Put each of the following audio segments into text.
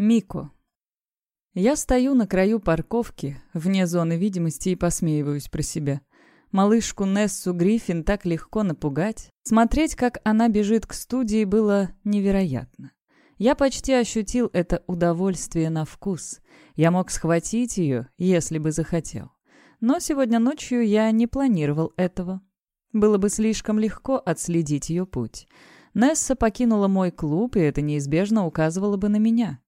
Мико. Я стою на краю парковки, вне зоны видимости и посмеиваюсь про себя. Малышку Нессу Гриффин так легко напугать. Смотреть, как она бежит к студии, было невероятно. Я почти ощутил это удовольствие на вкус. Я мог схватить ее, если бы захотел. Но сегодня ночью я не планировал этого. Было бы слишком легко отследить ее путь. Несса покинула мой клуб, и это неизбежно указывало бы на меня.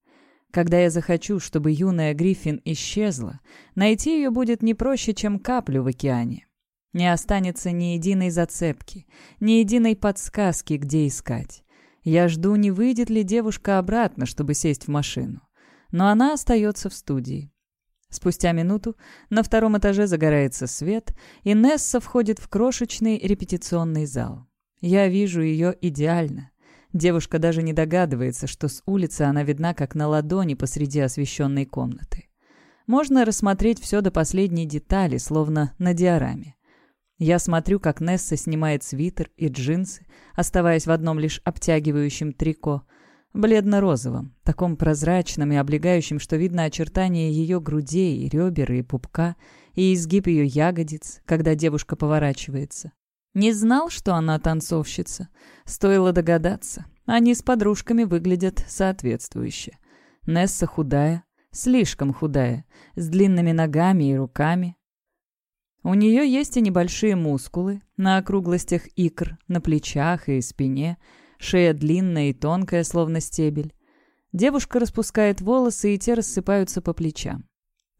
Когда я захочу, чтобы юная Гриффин исчезла, найти ее будет не проще, чем каплю в океане. Не останется ни единой зацепки, ни единой подсказки, где искать. Я жду, не выйдет ли девушка обратно, чтобы сесть в машину. Но она остается в студии. Спустя минуту на втором этаже загорается свет, и Несса входит в крошечный репетиционный зал. Я вижу ее идеально. Девушка даже не догадывается, что с улицы она видна как на ладони посреди освещенной комнаты. Можно рассмотреть все до последней детали, словно на диораме. Я смотрю, как Несса снимает свитер и джинсы, оставаясь в одном лишь обтягивающем трико, бледно-розовом, таком прозрачном и облегающем, что видно очертания ее грудей, ребер и пупка, и изгиб ее ягодиц, когда девушка поворачивается. Не знал, что она танцовщица. Стоило догадаться. Они с подружками выглядят соответствующе. Несса худая, слишком худая, с длинными ногами и руками. У нее есть и небольшие мускулы на округлостях икр, на плечах и спине, шея длинная и тонкая, словно стебель. Девушка распускает волосы, и те рассыпаются по плечам.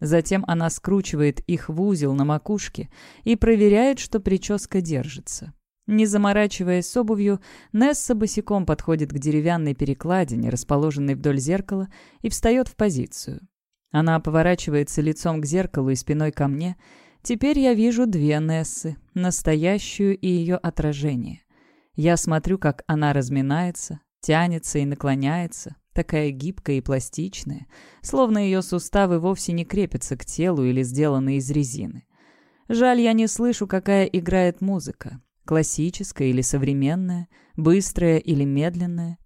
Затем она скручивает их в узел на макушке и проверяет, что прическа держится. Не заморачиваясь с обувью, Несса босиком подходит к деревянной перекладине, расположенной вдоль зеркала, и встает в позицию. Она поворачивается лицом к зеркалу и спиной ко мне. Теперь я вижу две Нессы, настоящую и ее отражение. Я смотрю, как она разминается, тянется и наклоняется, такая гибкая и пластичная, словно ее суставы вовсе не крепятся к телу или сделаны из резины. Жаль, я не слышу, какая играет музыка, классическая или современная, быстрая или медленная.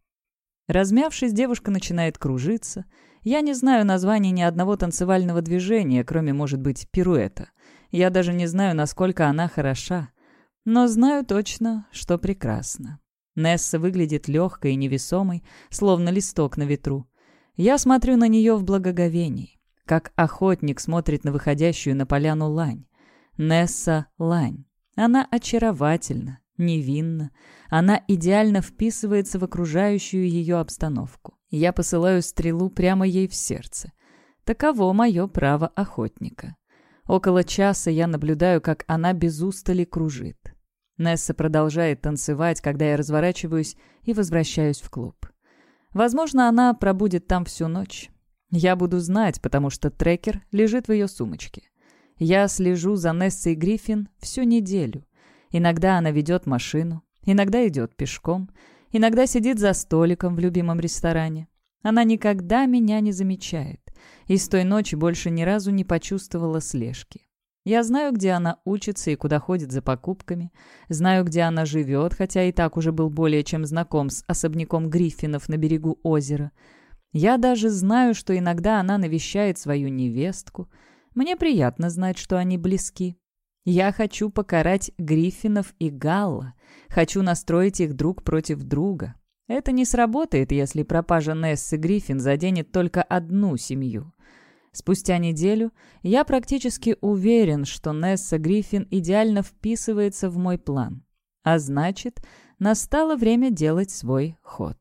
Размявшись, девушка начинает кружиться. Я не знаю названия ни одного танцевального движения, кроме, может быть, пируэта. Я даже не знаю, насколько она хороша. Но знаю точно, что прекрасна. Несса выглядит легкой и невесомой, словно листок на ветру. Я смотрю на нее в благоговении, как охотник смотрит на выходящую на поляну лань. Несса — лань. Она очаровательна, невинна. Она идеально вписывается в окружающую ее обстановку. Я посылаю стрелу прямо ей в сердце. Таково мое право охотника. Около часа я наблюдаю, как она без устали кружит. Несса продолжает танцевать, когда я разворачиваюсь и возвращаюсь в клуб. Возможно, она пробудет там всю ночь. Я буду знать, потому что трекер лежит в ее сумочке. Я слежу за Нессой Гриффин всю неделю. Иногда она ведет машину, иногда идет пешком, иногда сидит за столиком в любимом ресторане. Она никогда меня не замечает и с той ночи больше ни разу не почувствовала слежки. Я знаю, где она учится и куда ходит за покупками. Знаю, где она живет, хотя и так уже был более чем знаком с особняком Гриффинов на берегу озера. Я даже знаю, что иногда она навещает свою невестку. Мне приятно знать, что они близки. Я хочу покарать Гриффинов и Галла. Хочу настроить их друг против друга. Это не сработает, если пропажа Нессы Гриффин заденет только одну семью. Спустя неделю я практически уверен, что Несса Гриффин идеально вписывается в мой план. А значит, настало время делать свой ход.